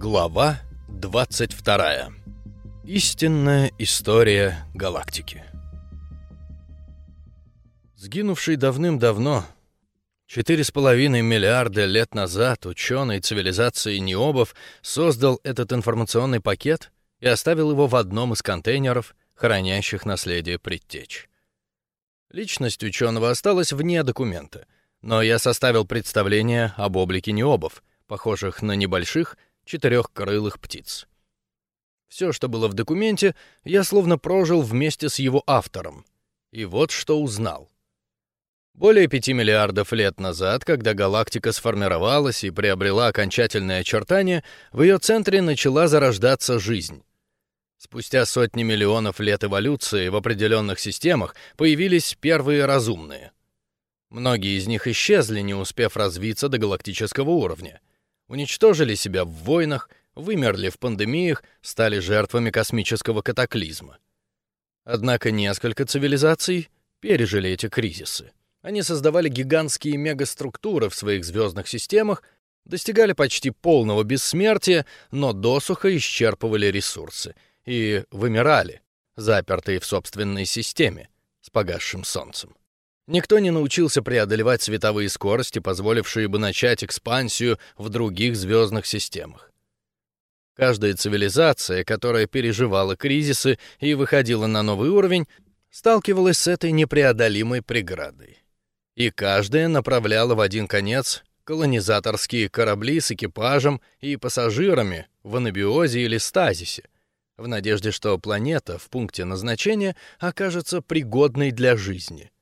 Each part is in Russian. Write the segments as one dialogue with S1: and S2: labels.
S1: Глава 22. Истинная история галактики. Сгинувший давным-давно, четыре с половиной миллиарда лет назад, ученый цивилизации Необов создал этот информационный пакет и оставил его в одном из контейнеров, хранящих наследие предтеч. Личность ученого осталась вне документа, но я составил представление об облике Необов, похожих на небольших, четырехкрылых птиц. Все, что было в документе, я словно прожил вместе с его автором. И вот что узнал. Более пяти миллиардов лет назад, когда галактика сформировалась и приобрела окончательное очертание, в ее центре начала зарождаться жизнь. Спустя сотни миллионов лет эволюции в определенных системах появились первые разумные. Многие из них исчезли, не успев развиться до галактического уровня уничтожили себя в войнах, вымерли в пандемиях, стали жертвами космического катаклизма. Однако несколько цивилизаций пережили эти кризисы. Они создавали гигантские мегаструктуры в своих звездных системах, достигали почти полного бессмертия, но досуха исчерпывали ресурсы и вымирали, запертые в собственной системе с погасшим солнцем. Никто не научился преодолевать световые скорости, позволившие бы начать экспансию в других звездных системах. Каждая цивилизация, которая переживала кризисы и выходила на новый уровень, сталкивалась с этой непреодолимой преградой. И каждая направляла в один конец колонизаторские корабли с экипажем и пассажирами в анабиозе или стазисе, в надежде, что планета в пункте назначения окажется пригодной для жизни —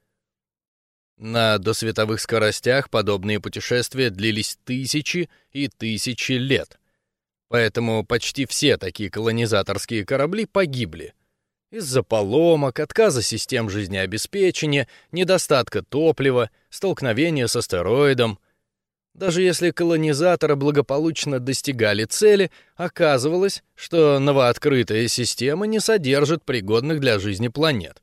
S1: на досветовых скоростях подобные путешествия длились тысячи и тысячи лет. Поэтому почти все такие колонизаторские корабли погибли. Из-за поломок, отказа систем жизнеобеспечения, недостатка топлива, столкновения с астероидом. Даже если колонизаторы благополучно достигали цели, оказывалось, что новооткрытая система не содержит пригодных для жизни планет.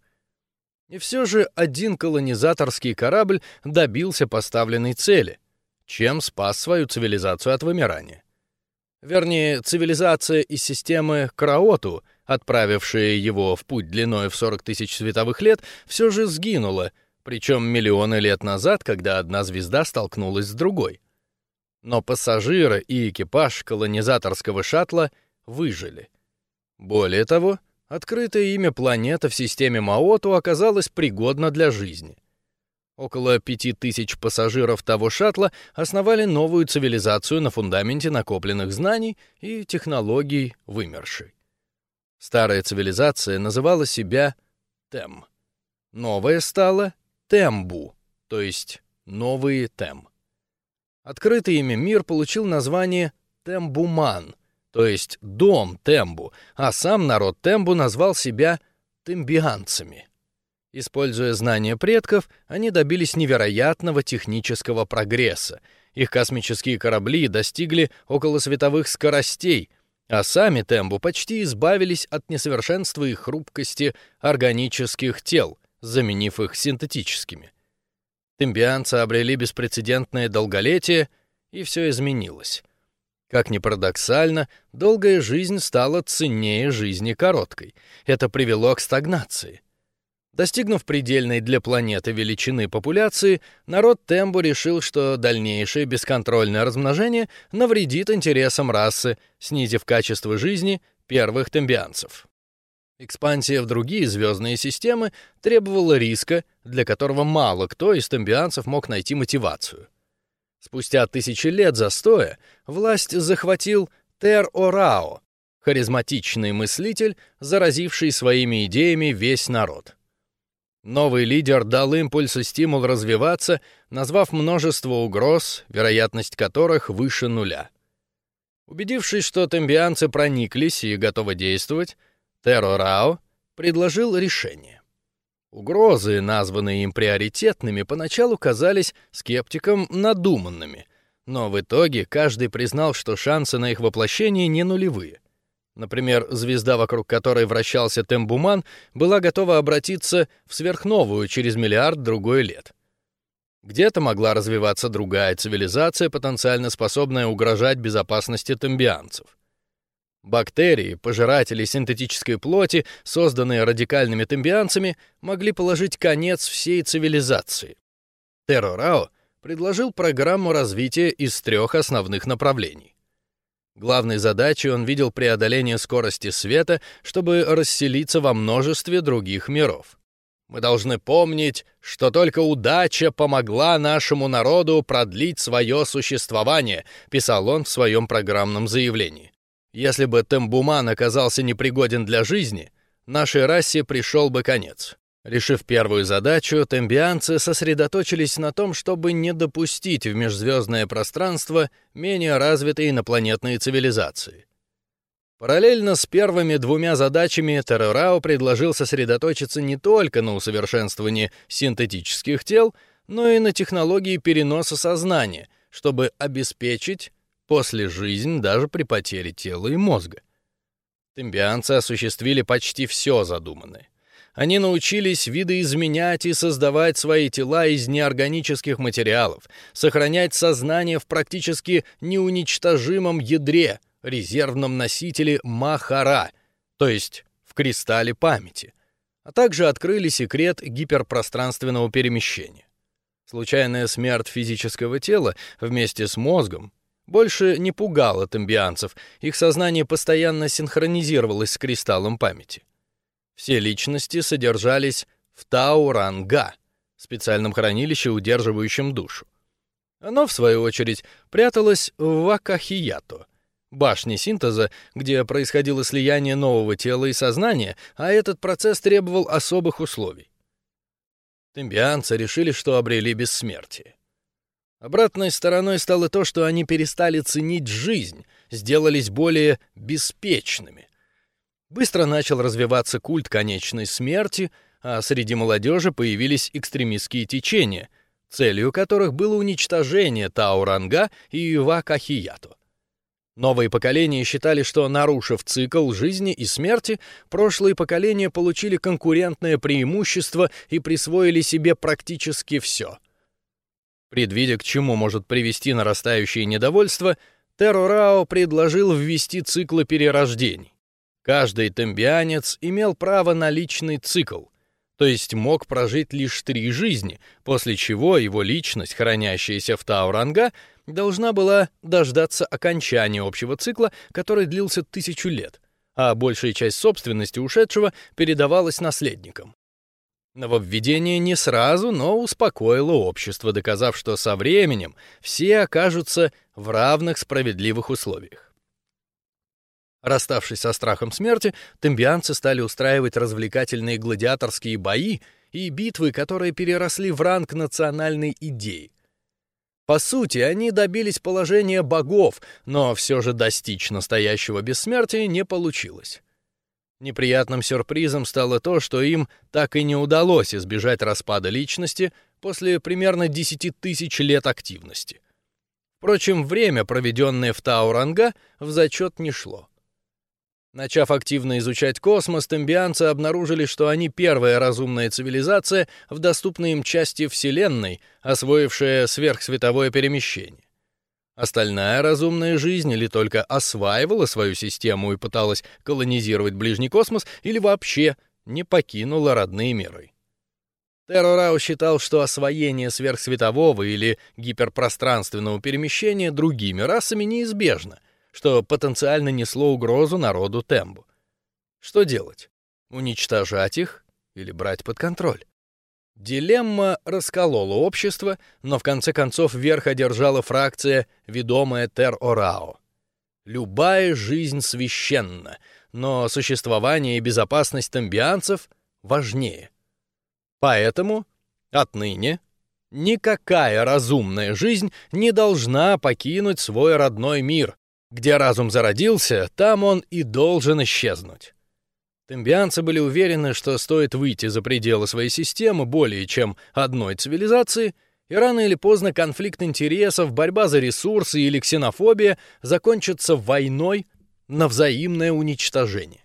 S1: И все же один колонизаторский корабль добился поставленной цели, чем спас свою цивилизацию от вымирания. Вернее, цивилизация из системы Краоту, отправившая его в путь длиной в 40 тысяч световых лет, все же сгинула, причем миллионы лет назад, когда одна звезда столкнулась с другой. Но пассажиры и экипаж колонизаторского шаттла выжили. Более того, Открытое имя планета в системе Маоту оказалось пригодно для жизни. Около пяти тысяч пассажиров того шаттла основали новую цивилизацию на фундаменте накопленных знаний и технологий вымершей. Старая цивилизация называла себя Тем. Новая стала Тембу, то есть новые Тем. Открытый ими мир получил название Тембуман — то есть дом Тембу, а сам народ Тембу назвал себя тембианцами. Используя знания предков, они добились невероятного технического прогресса. Их космические корабли достигли околосветовых скоростей, а сами Тембу почти избавились от несовершенства и хрупкости органических тел, заменив их синтетическими. Тембианцы обрели беспрецедентное долголетие, и все изменилось. Как ни парадоксально, долгая жизнь стала ценнее жизни короткой. Это привело к стагнации. Достигнув предельной для планеты величины популяции, народ Тембу решил, что дальнейшее бесконтрольное размножение навредит интересам расы, снизив качество жизни первых тембианцев. Экспансия в другие звездные системы требовала риска, для которого мало кто из тембианцев мог найти мотивацию. Спустя тысячи лет застоя власть захватил Тер-Орао, харизматичный мыслитель, заразивший своими идеями весь народ. Новый лидер дал импульс и стимул развиваться, назвав множество угроз, вероятность которых выше нуля. Убедившись, что тембианцы прониклись и готовы действовать, Теро предложил решение. Угрозы, названные им приоритетными, поначалу казались скептикам надуманными, но в итоге каждый признал, что шансы на их воплощение не нулевые. Например, звезда, вокруг которой вращался Тембуман, была готова обратиться в сверхновую через миллиард другой лет. Где-то могла развиваться другая цивилизация, потенциально способная угрожать безопасности тембианцев. Бактерии, пожиратели синтетической плоти, созданные радикальными тембианцами, могли положить конец всей цивилизации. Террорао предложил программу развития из трех основных направлений. Главной задачей он видел преодоление скорости света, чтобы расселиться во множестве других миров. Мы должны помнить, что только удача помогла нашему народу продлить свое существование, писал он в своем программном заявлении. Если бы Тембуман оказался непригоден для жизни, нашей расе пришел бы конец. Решив первую задачу, тембианцы сосредоточились на том, чтобы не допустить в межзвездное пространство менее развитые инопланетные цивилизации. Параллельно с первыми двумя задачами Террорао предложил сосредоточиться не только на усовершенствовании синтетических тел, но и на технологии переноса сознания, чтобы обеспечить после жизнь даже при потере тела и мозга. Тембианцы осуществили почти все задуманное. Они научились видоизменять и создавать свои тела из неорганических материалов, сохранять сознание в практически неуничтожимом ядре, резервном носителе Махара, то есть в кристалле памяти, а также открыли секрет гиперпространственного перемещения. Случайная смерть физического тела вместе с мозгом больше не пугала тембианцев, их сознание постоянно синхронизировалось с кристаллом памяти. Все личности содержались в Тауранга, специальном хранилище, удерживающем душу. Оно, в свою очередь, пряталось в Вакахиято, башне синтеза, где происходило слияние нового тела и сознания, а этот процесс требовал особых условий. Тембианцы решили, что обрели бессмертие. Обратной стороной стало то, что они перестали ценить жизнь, сделались более беспечными, Быстро начал развиваться культ конечной смерти, а среди молодежи появились экстремистские течения, целью которых было уничтожение Тауранга и Вакахиято. Новые поколения считали, что нарушив цикл жизни и смерти, прошлые поколения получили конкурентное преимущество и присвоили себе практически все. Предвидя, к чему может привести нарастающее недовольство, Террорао предложил ввести циклы перерождений. Каждый тембианец имел право на личный цикл, то есть мог прожить лишь три жизни, после чего его личность, хранящаяся в Тауранга, должна была дождаться окончания общего цикла, который длился тысячу лет, а большая часть собственности ушедшего передавалась наследникам. Нововведение не сразу, но успокоило общество, доказав, что со временем все окажутся в равных справедливых условиях. Расставшись со страхом смерти, тембианцы стали устраивать развлекательные гладиаторские бои и битвы, которые переросли в ранг национальной идеи. По сути, они добились положения богов, но все же достичь настоящего бессмертия не получилось. Неприятным сюрпризом стало то, что им так и не удалось избежать распада личности после примерно 10 тысяч лет активности. Впрочем, время, проведенное в Тауранга, в зачет не шло. Начав активно изучать космос, тембианцы обнаружили, что они первая разумная цивилизация в доступной им части Вселенной, освоившая сверхсветовое перемещение. Остальная разумная жизнь или только осваивала свою систему и пыталась колонизировать ближний космос, или вообще не покинула родные миры. Террорау считал, что освоение сверхсветового или гиперпространственного перемещения другими расами неизбежно, что потенциально несло угрозу народу Тембу. Что делать? Уничтожать их или брать под контроль? Дилемма расколола общество, но в конце концов верх одержала фракция, ведомая Тер-Орао. Любая жизнь священна, но существование и безопасность тамбианцев важнее. Поэтому отныне никакая разумная жизнь не должна покинуть свой родной мир, где разум зародился, там он и должен исчезнуть. Тембианцы были уверены, что стоит выйти за пределы своей системы более чем одной цивилизации, и рано или поздно конфликт интересов, борьба за ресурсы или ксенофобия закончатся войной на взаимное уничтожение.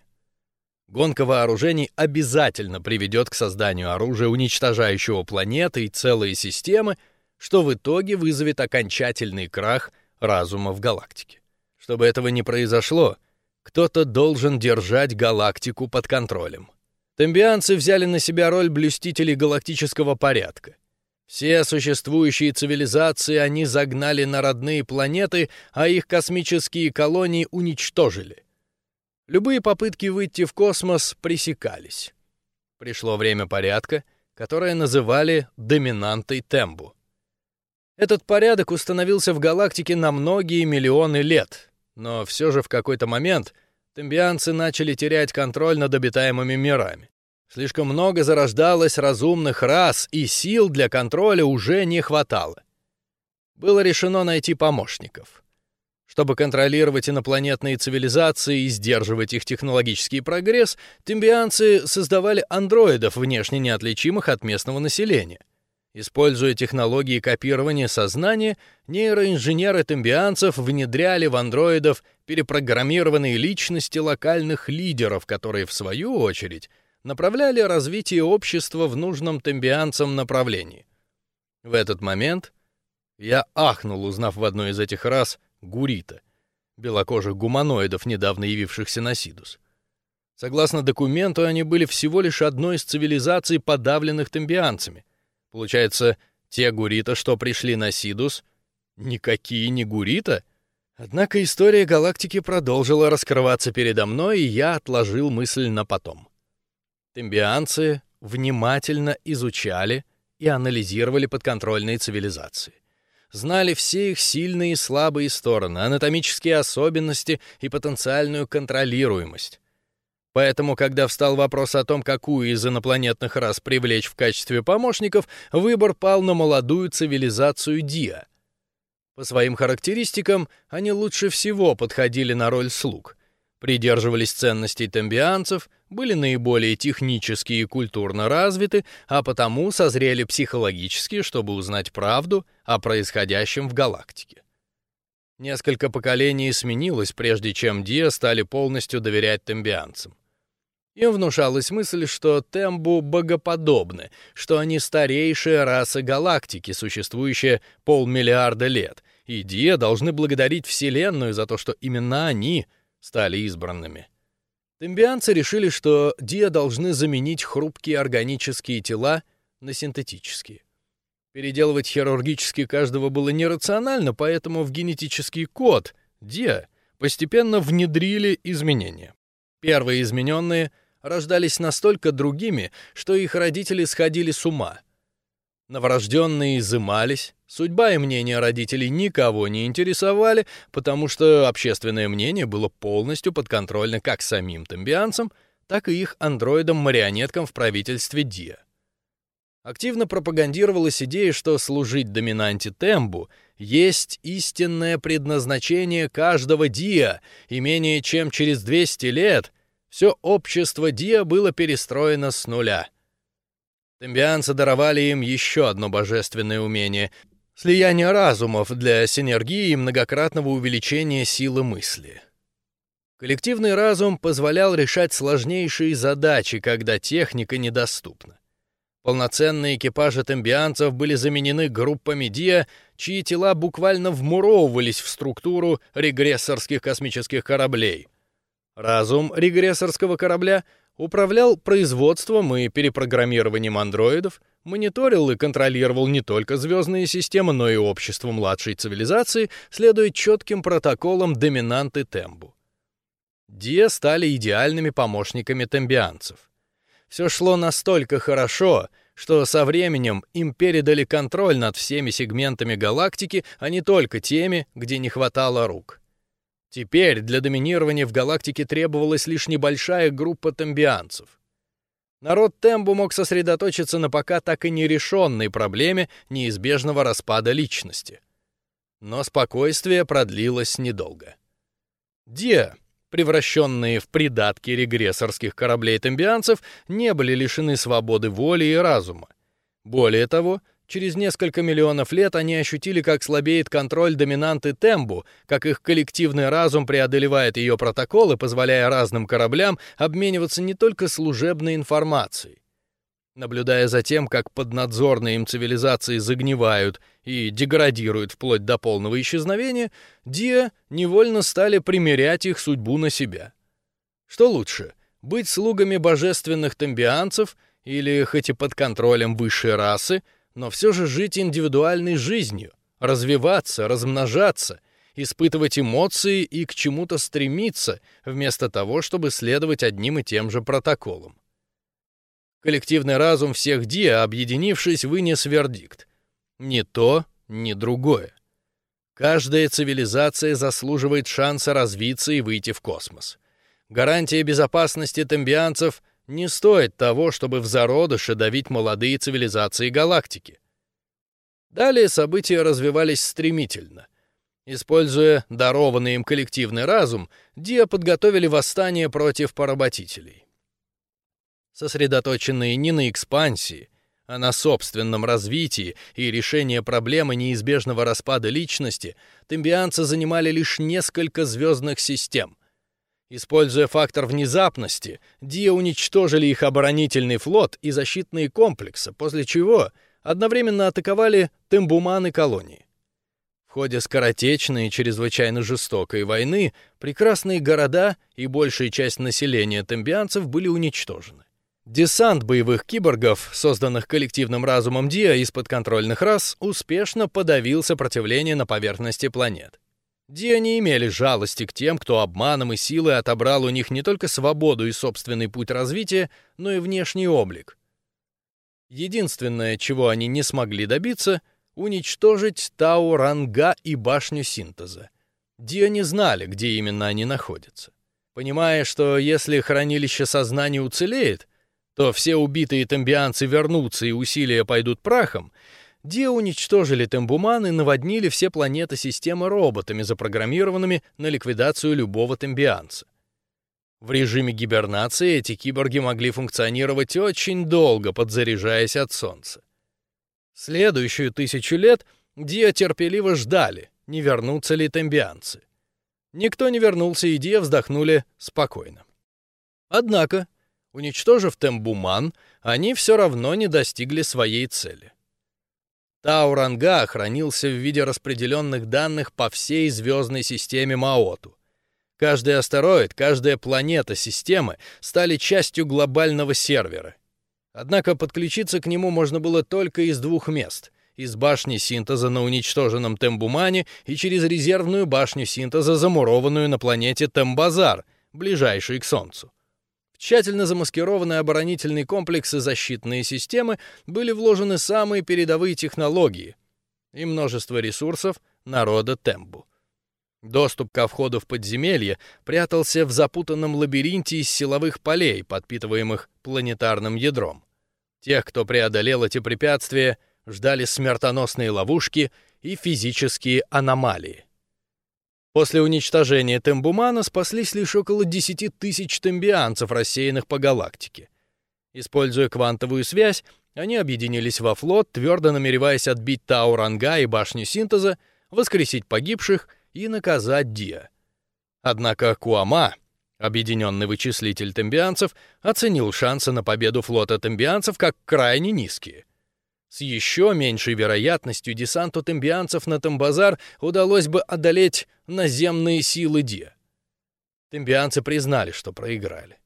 S1: Гонка вооружений обязательно приведет к созданию оружия, уничтожающего планеты и целые системы, что в итоге вызовет окончательный крах разума в галактике. Чтобы этого не произошло, Кто-то должен держать галактику под контролем. Тембианцы взяли на себя роль блюстителей галактического порядка. Все существующие цивилизации они загнали на родные планеты, а их космические колонии уничтожили. Любые попытки выйти в космос пресекались. Пришло время порядка, которое называли доминантой Тембу. Этот порядок установился в галактике на многие миллионы лет, но все же в какой-то момент тембианцы начали терять контроль над обитаемыми мирами. Слишком много зарождалось разумных рас, и сил для контроля уже не хватало. Было решено найти помощников. Чтобы контролировать инопланетные цивилизации и сдерживать их технологический прогресс, тембианцы создавали андроидов, внешне неотличимых от местного населения. Используя технологии копирования сознания, нейроинженеры тембианцев внедряли в андроидов перепрограммированные личности локальных лидеров, которые, в свою очередь, направляли развитие общества в нужном тембианцам направлении. В этот момент я ахнул, узнав в одной из этих рас гурита, белокожих гуманоидов, недавно явившихся на Сидус. Согласно документу, они были всего лишь одной из цивилизаций, подавленных тембианцами, Получается, те гурита, что пришли на Сидус, никакие не гурита? Однако история галактики продолжила раскрываться передо мной, и я отложил мысль на потом. Тембианцы внимательно изучали и анализировали подконтрольные цивилизации. Знали все их сильные и слабые стороны, анатомические особенности и потенциальную контролируемость. Поэтому, когда встал вопрос о том, какую из инопланетных рас привлечь в качестве помощников, выбор пал на молодую цивилизацию Диа. По своим характеристикам они лучше всего подходили на роль слуг, придерживались ценностей тембианцев, были наиболее технически и культурно развиты, а потому созрели психологически, чтобы узнать правду о происходящем в галактике. Несколько поколений сменилось, прежде чем Диа стали полностью доверять тембианцам. Им внушалась мысль, что тембу богоподобны, что они старейшая раса галактики, существующая полмиллиарда лет, и Диа должны благодарить Вселенную за то, что именно они стали избранными. Тембианцы решили, что Диа должны заменить хрупкие органические тела на синтетические. Переделывать хирургически каждого было нерационально, поэтому в генетический код Диа постепенно внедрили изменения. Первые измененные рождались настолько другими, что их родители сходили с ума. Новорожденные изымались, судьба и мнение родителей никого не интересовали, потому что общественное мнение было полностью подконтрольно как самим тембианцам, так и их андроидам-марионеткам в правительстве Диа. Активно пропагандировалась идея, что служить доминанте Тембу есть истинное предназначение каждого Диа, и менее чем через 200 лет все общество Диа было перестроено с нуля. Тембианцы даровали им еще одно божественное умение — слияние разумов для синергии и многократного увеличения силы мысли. Коллективный разум позволял решать сложнейшие задачи, когда техника недоступна. Полноценные экипажи тембианцев были заменены группами Диа, чьи тела буквально вмуровывались в структуру регрессорских космических кораблей — Разум регрессорского корабля управлял производством и перепрограммированием андроидов, мониторил и контролировал не только звездные системы, но и общество младшей цивилизации, следуя четким протоколам доминанты Тембу. Диа стали идеальными помощниками тембианцев. Все шло настолько хорошо, что со временем им передали контроль над всеми сегментами галактики, а не только теми, где не хватало рук. Теперь для доминирования в галактике требовалась лишь небольшая группа тембианцев. Народ Тембу мог сосредоточиться на пока так и нерешенной проблеме неизбежного распада личности. Но спокойствие продлилось недолго. Диа, превращенные в придатки регрессорских кораблей тембианцев, не были лишены свободы воли и разума. Более того, Через несколько миллионов лет они ощутили, как слабеет контроль доминанты Тембу, как их коллективный разум преодолевает ее протоколы, позволяя разным кораблям обмениваться не только служебной информацией, Наблюдая за тем, как поднадзорные им цивилизации загнивают и деградируют вплоть до полного исчезновения, Диа невольно стали примерять их судьбу на себя. Что лучше, быть слугами божественных тембианцев или, хоть и под контролем высшей расы, но все же жить индивидуальной жизнью, развиваться, размножаться, испытывать эмоции и к чему-то стремиться, вместо того, чтобы следовать одним и тем же протоколам. Коллективный разум всех Диа, объединившись, вынес вердикт. Ни то, ни другое. Каждая цивилизация заслуживает шанса развиться и выйти в космос. Гарантия безопасности тембианцев не стоит того, чтобы в зародыше давить молодые цивилизации галактики. Далее события развивались стремительно. Используя дарованный им коллективный разум, Диа подготовили восстание против поработителей сосредоточенные не на экспансии, а на собственном развитии и решении проблемы неизбежного распада личности, тембианцы занимали лишь несколько звездных систем. Используя фактор внезапности, Диа уничтожили их оборонительный флот и защитные комплексы, после чего одновременно атаковали Тембуман колонии. В ходе скоротечной и чрезвычайно жестокой войны прекрасные города и большая часть населения тембианцев были уничтожены. Десант боевых киборгов, созданных коллективным разумом Диа из подконтрольных рас, успешно подавил сопротивление на поверхности планет. Диа не имели жалости к тем, кто обманом и силой отобрал у них не только свободу и собственный путь развития, но и внешний облик. Единственное, чего они не смогли добиться — уничтожить Тау Ранга и башню синтеза. Диа не знали, где именно они находятся. Понимая, что если хранилище сознания уцелеет, то все убитые тембианцы вернутся и усилия пойдут прахом, Ди уничтожили Тембуман и наводнили все планеты системы роботами, запрограммированными на ликвидацию любого тембианца. В режиме гибернации эти киборги могли функционировать очень долго, подзаряжаясь от Солнца. Следующую тысячу лет Диа терпеливо ждали, не вернутся ли тембианцы. Никто не вернулся, и Диа вздохнули спокойно. Однако Уничтожив Тембуман, они все равно не достигли своей цели. Тауранга хранился в виде распределенных данных по всей звездной системе Маоту. Каждый астероид, каждая планета системы стали частью глобального сервера. Однако подключиться к нему можно было только из двух мест — из башни синтеза на уничтоженном Тембумане и через резервную башню синтеза, замурованную на планете Тембазар, ближайшей к Солнцу. Тщательно замаскированные оборонительные комплексы и защитные системы были вложены самые передовые технологии и множество ресурсов народа Тембу. Доступ ко входу в подземелье прятался в запутанном лабиринте из силовых полей, подпитываемых планетарным ядром. Тех, кто преодолел эти препятствия, ждали смертоносные ловушки и физические аномалии. После уничтожения Тембумана спаслись лишь около 10 тысяч тембианцев, рассеянных по галактике. Используя квантовую связь, они объединились во флот, твердо намереваясь отбить Тауранга и башню синтеза, воскресить погибших и наказать Диа. Однако Куама, объединенный вычислитель тембианцев, оценил шансы на победу флота тембианцев как крайне низкие. С еще меньшей вероятностью десанту тембианцев на Тамбазар удалось бы одолеть наземные силы Ди. Тембианцы признали, что проиграли.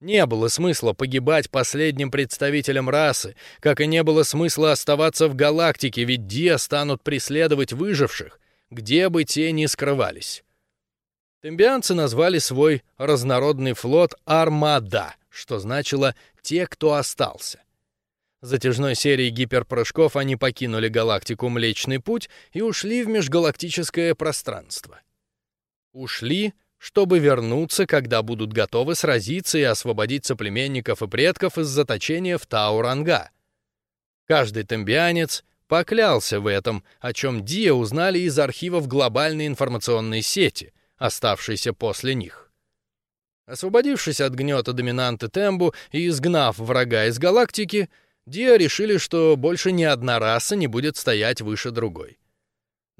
S1: Не было смысла погибать последним представителям расы, как и не было смысла оставаться в галактике, ведь Диа станут преследовать выживших, где бы те ни скрывались. Тембианцы назвали свой разнородный флот «Армада», что значило «те, кто остался». Затяжной серией гиперпрыжков они покинули галактику Млечный Путь и ушли в межгалактическое пространство. Ушли, чтобы вернуться, когда будут готовы сразиться и освободить соплеменников и предков из заточения в Тауранга. Каждый тембианец поклялся в этом, о чем Диа узнали из архивов глобальной информационной сети, оставшейся после них. Освободившись от гнета доминанты Тембу и изгнав врага из галактики, Диа решили, что больше ни одна раса не будет стоять выше другой.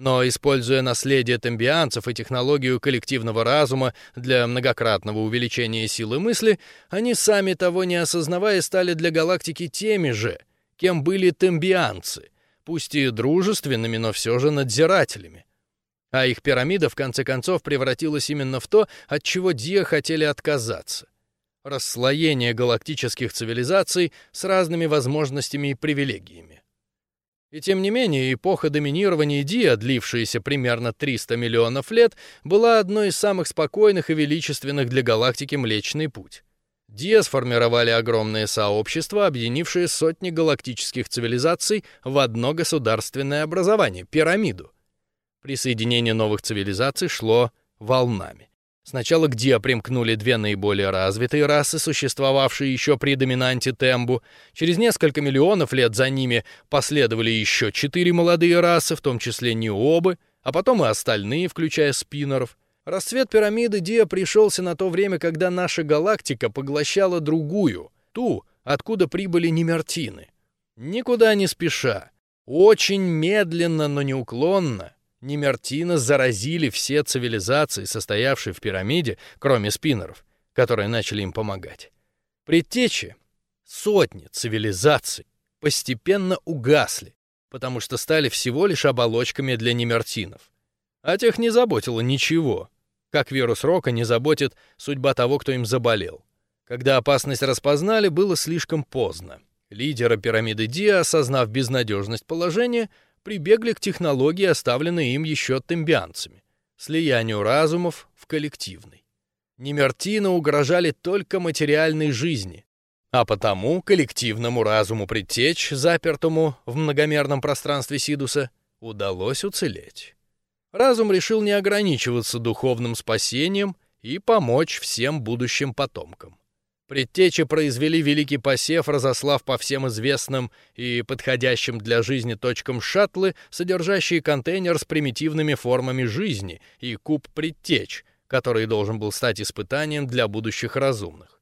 S1: Но, используя наследие тембианцев и технологию коллективного разума для многократного увеличения силы мысли, они сами того не осознавая стали для галактики теми же, кем были тембианцы, пусть и дружественными, но все же надзирателями. А их пирамида в конце концов превратилась именно в то, от чего Диа хотели отказаться. Расслоение галактических цивилизаций с разными возможностями и привилегиями. И тем не менее, эпоха доминирования Диа, длившаяся примерно 300 миллионов лет, была одной из самых спокойных и величественных для галактики Млечный Путь. Диа сформировали огромное сообщество, объединившее сотни галактических цивилизаций в одно государственное образование — пирамиду. Присоединение новых цивилизаций шло волнами. Сначала к Диа примкнули две наиболее развитые расы, существовавшие еще при доминанте Тембу. Через несколько миллионов лет за ними последовали еще четыре молодые расы, в том числе Необы, а потом и остальные, включая спиннеров. Расцвет пирамиды Диа пришелся на то время, когда наша галактика поглощала другую, ту, откуда прибыли немертины. Никуда не спеша, очень медленно, но неуклонно, Немертина заразили все цивилизации, состоявшие в пирамиде, кроме спиннеров, которые начали им помогать. Предтечи, сотни цивилизаций, постепенно угасли, потому что стали всего лишь оболочками для немертинов. А тех не заботило ничего, как вирус Рока не заботит судьба того, кто им заболел. Когда опасность распознали, было слишком поздно. Лидеры пирамиды Диа, осознав безнадежность положения, прибегли к технологии, оставленной им еще тембианцами, слиянию разумов в коллективный. Немертина угрожали только материальной жизни, а потому коллективному разуму предтечь, запертому в многомерном пространстве Сидуса, удалось уцелеть. Разум решил не ограничиваться духовным спасением и помочь всем будущим потомкам. Предтечи произвели великий посев, разослав по всем известным и подходящим для жизни точкам шаттлы, содержащие контейнер с примитивными формами жизни и куб предтеч, который должен был стать испытанием для будущих разумных.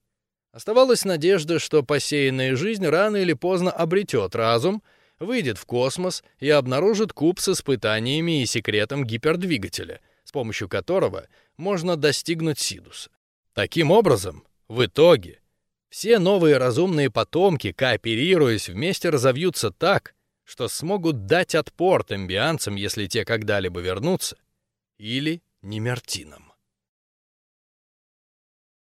S1: Оставалась надежда, что посеянная жизнь рано или поздно обретет разум, выйдет в космос и обнаружит куб с испытаниями и секретом гипердвигателя, с помощью которого можно достигнуть Сидуса. Таким образом, в итоге, все новые разумные потомки, кооперируясь вместе, разовьются так, что смогут дать отпор тембианцам, если те когда-либо вернутся, или немертинам.